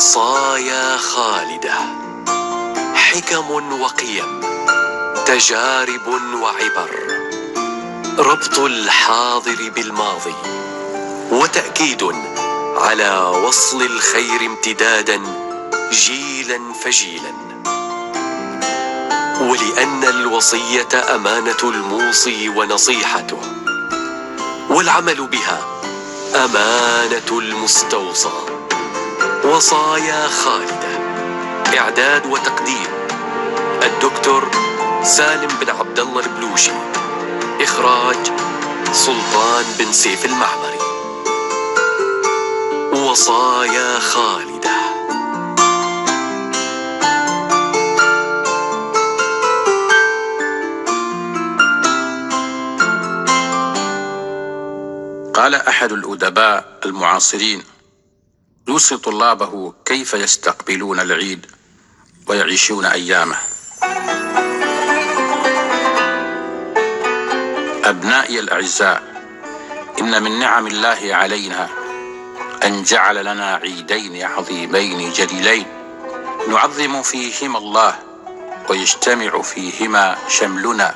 وصايا خالدة. حكم وقيم تجارب وعبر. ربط الحاضر بالماضي وتأكيد على وصل الخير امتدادا جيلا فجيلا. ولأن الوصية أمانة الموصي ونصيحته والعمل بها أمانة المستوصى. وصايا خالدة. إعداد وتقديم الدكتور سالم بن عبد الله البلوشي. إخراج سلطان بن سيف المعمري وصايا خالدة. قال أحد الأدباء المعاصرين يوصي طلابه كيف يستقبلون العيد ويعيشون أيامه. أبنائي الأعزاء إن من نعم الله علينا أن جعل لنا عيدين عظيمين جليلين نعظم فيهما الله ويجتمع فيهما شملنا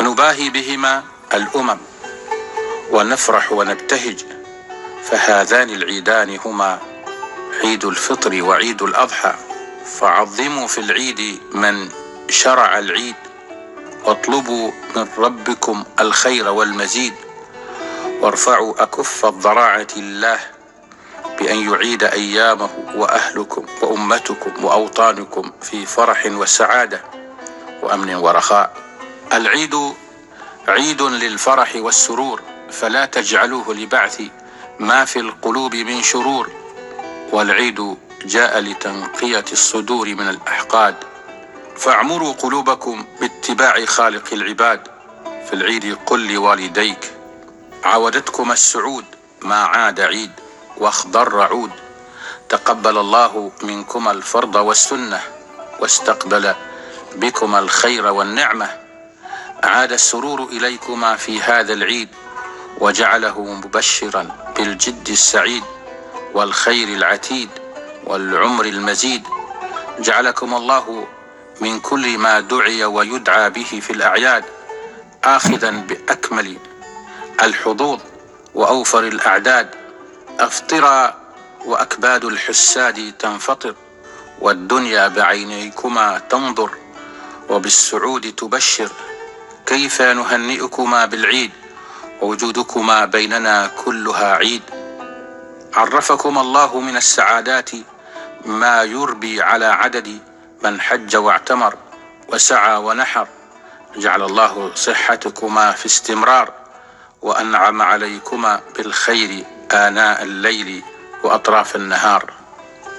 ونباهي بهما الأمم ونفرح ونبتهج فهذان العيدان هما عيد الفطر وعيد الأضحى فعظموا في العيد من شرع العيد واطلبوا من ربكم الخير والمزيد وارفعوا أكف الضراعة الله بأن يعيد أيامه وأهلكم وأمتكم وأوطانكم في فرح وسعادة وأمن ورخاء. العيد عيد للفرح والسرور فلا تجعلوه لبعث ما في القلوب من شرور. والعيد جاء لتنقية الصدور من الأحقاد. فاعمروا قلوبكم باتباع خالق العباد. في العيد قل لوالديك عودتكما السعود ما عاد عيد واخضر عود. تقبل الله منكما الفرض والسنة واستقبل بكما الخير والنعمة. عاد السرور إليكما في هذا العيد وجعله مبشرا بالجد السعيد. والخير العتيد والعمر المزيد. جعلكم الله من كل ما دعي ويدعى به في الأعياد اخذا بأكمل الحظوظ وأوفر الأعداد. افطرا وأكباد الحساد تنفطر والدنيا بعينيكما تنظر وبالسعود تبشر. كيف نهنئكما بالعيد؟ ووجودكما بيننا كلها عيد. عرفكما الله من السعادات ما يربي على عدد من حج واعتمر وسعى ونحر. جعل الله صحتكما في استمرار وأنعم عليكما بالخير آناء الليل وأطراف النهار.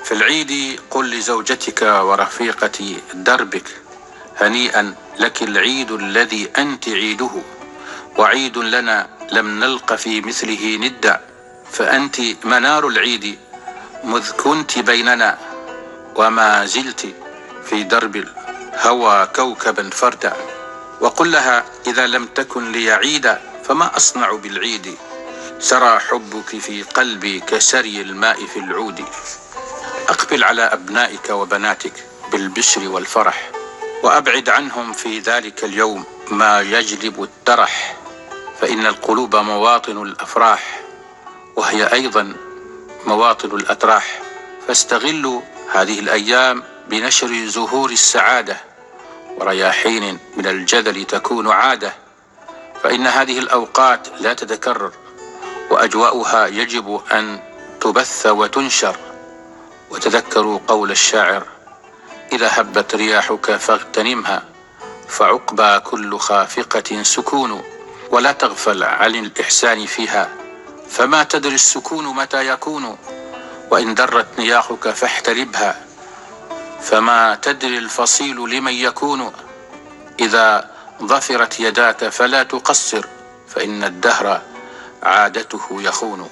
في العيد قل لزوجتك ورفيقة دربك هنيئا لك العيد الذي أنت عيده. وعيد لنا لم نلق في مثله ندا. فأنت منار العيد مذ كنت بيننا وما زلت في درب الهوى كوكبا فردا. وقل لها إذا لم تكن لي عيدا فما أصنع بالعيد؟ سرى حبك في قلبي كسري الماء في العود. أقبل على أبنائك وبناتك بالبشر والفرح وأبعد عنهم في ذلك اليوم ما يجلب الترح. فإن القلوب مواطن الأفراح وهي أيضا مواطن الاتراح فاستغلوا هذه الأيام بنشر زهور السعادة ورياحين من الجذل تكون عادة. فإن هذه الأوقات لا تتكرر وأجواؤها يجب أن تبث وتنشر. وتذكروا قول الشاعر إذا هبت رياحك فاغتنمها فعقبى كل خافقة سكون ولا تغفل عن الإحسان فيها. فما تدري السكون متى يكون وإن درت نياحك فاحتربها. فما تدري الفصيل لمن يكون إذا ظفرت يداك فلا تقصر فإن الدهر عادته يخون.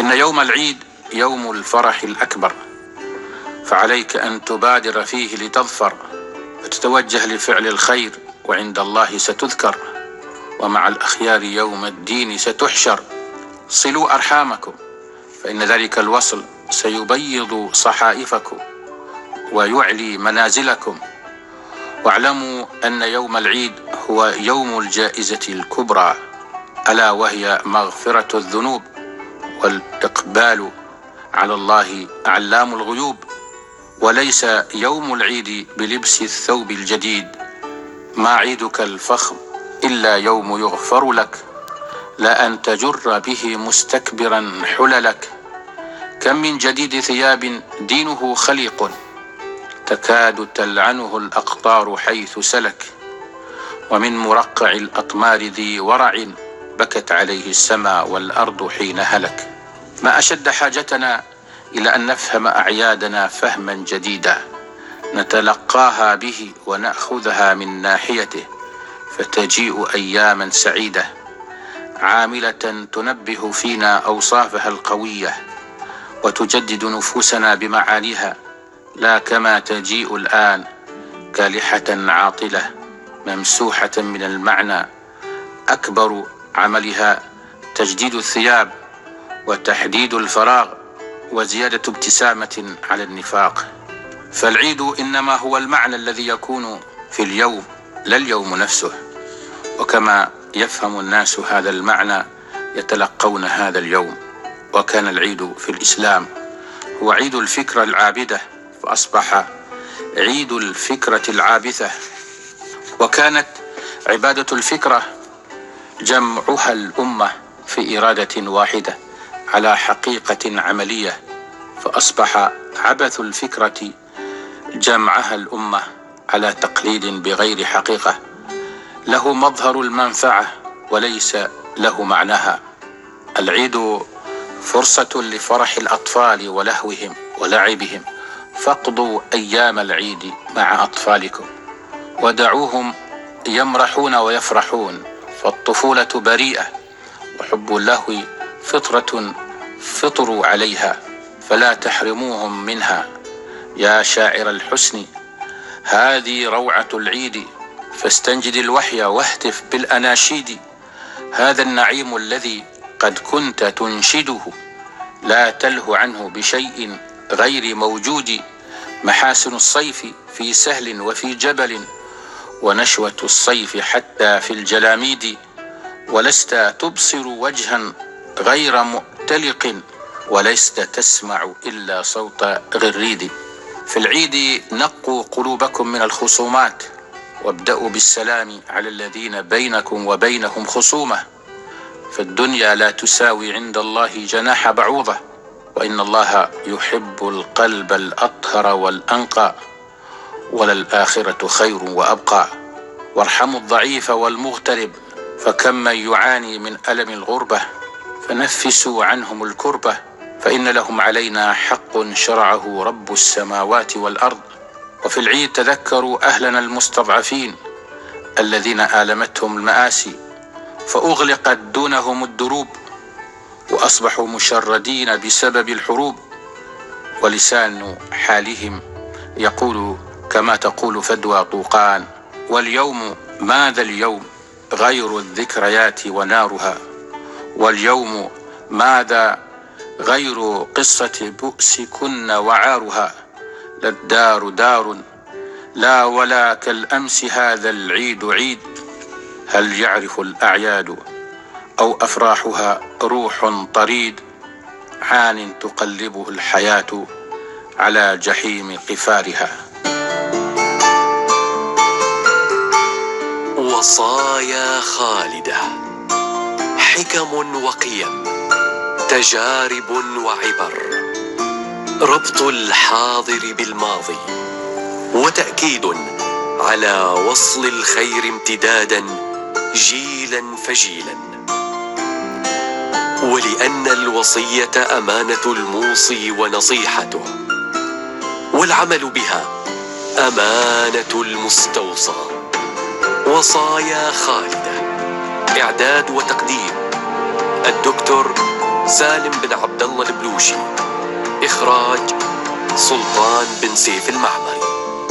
إن يوم العيد يوم الفرح الأكبر فعليك أن تبادر فيه لتظفر وتتوجه لفعل الخير وعند الله ستذكر ومع الأخيار يوم الدين ستحشر. صلوا أرحامكم فإن ذلك الوصل سيبيض صحائفكم ويعلي منازلكم. واعلموا أن يوم العيد هو يوم الجائزة الكبرى ألا وهي مغفرة الذنوب والإقبال على الله علام الغيوب. وليس يوم العيد بلبس الثوب الجديد ما عيدك الفخم إلا يوم يغفر لك. لا أن تجر به مستكبرا حللك. كم من جديد ثياب دينه خليق. تكاد تلعنه الأقطار حيث سلك. ومن مرقع الأطمار ذي ورع بكت عليه السماء والأرض حين هلك. ما أشد حاجتنا إلى أن نفهم أعيادنا فهما جديدا. نتلقاها به ونأخذها من ناحيته. فتجيء أياما سعيدة. عاملة تنبه فينا أوصافها القوية وتجدد نفوسنا بمعانيها لا كما تجيء الآن كالحة عاطلة ممسوحة من المعنى. أكبر عملها تجديد الثياب وتحديد الفراغ وزيادة ابتسامة على النفاق. فالعيد إنما هو المعنى الذي يكون في اليوم لا اليوم نفسه. وكما يفهم الناس هذا المعنى يتلقون هذا اليوم. وكان العيد في الإسلام. هو عيد الفكرة العابدة فأصبح عيد الفكرة العابثة. وكانت عبادة الفكرة جمعها الأمة في إرادة واحدة على حقيقة عملية. فأصبح عبث الفكرة جمعها الأمة على تقليد بغير حقيقة. له مظهر المنفعة وليس له معناها. العيد فرصة لفرح الأطفال ولهوهم ولعبهم. فاقضوا أيام العيد مع أطفالكم. ودعوهم يمرحون ويفرحون. فالطفولة بريئة. وحب اللهو فطرة فطروا عليها. فلا تحرموهم منها. يا شاعر الحسن هذه روعة العيد. فاستنجد الوحي واهتف بالأناشيد. هذا النعيم الذي قد كنت تنشده لا تله عنه بشيء غير موجود. محاسن الصيف في سهل وفي جبل ونشوة الصيف حتى في الجلاميد. ولست تبصر وجها غير مؤتلق ولست تسمع إلا صوت غريد. في العيد نقوا قلوبكم من الخصومات. وابدأوا بالسلام على الذين بينكم وبينهم خصومة. فالدنيا لا تساوي عند الله جناح بعوضة وإن الله يحب القلب الأطهر والأنقى وللآخرة خير وأبقى. وارحموا الضعيف والمغترب فكم من يعاني من ألم الغربة فنفسوا عنهم الكربة فإن لهم علينا حق شرعه رب السماوات والأرض. وفي العيد تذكروا أهلنا المستضعفين الذين آلمتهم المآسي فأغلقت دونهم الدروب وأصبحوا مشردين بسبب الحروب. ولسان حالهم يقول كما تقول فدوى طوقان واليوم ماذا اليوم؟ غير الذكريات ونارها. واليوم ماذا؟ غير قصة بؤسكن وعارها. لا الدار دار لا ولا كالأمس هذا العيد عيد. هل يعرف الأعياد أو أفراحها روح طريد؟ عان تقلبه الحياة على جحيم قفارها. وصايا خالدة حكم وقيم تجارب وعبر. ربط الحاضر بالماضي وتأكيد على وصل الخير امتدادا جيلا فجيلا. ولأن الوصية أمانة الموصي ونصيحته والعمل بها أمانة المستوصى. وصايا خالدة إعداد وتقديم الدكتور سالم بن عبد الله البلوشي. إخراج سلطان بن سيف المعمري.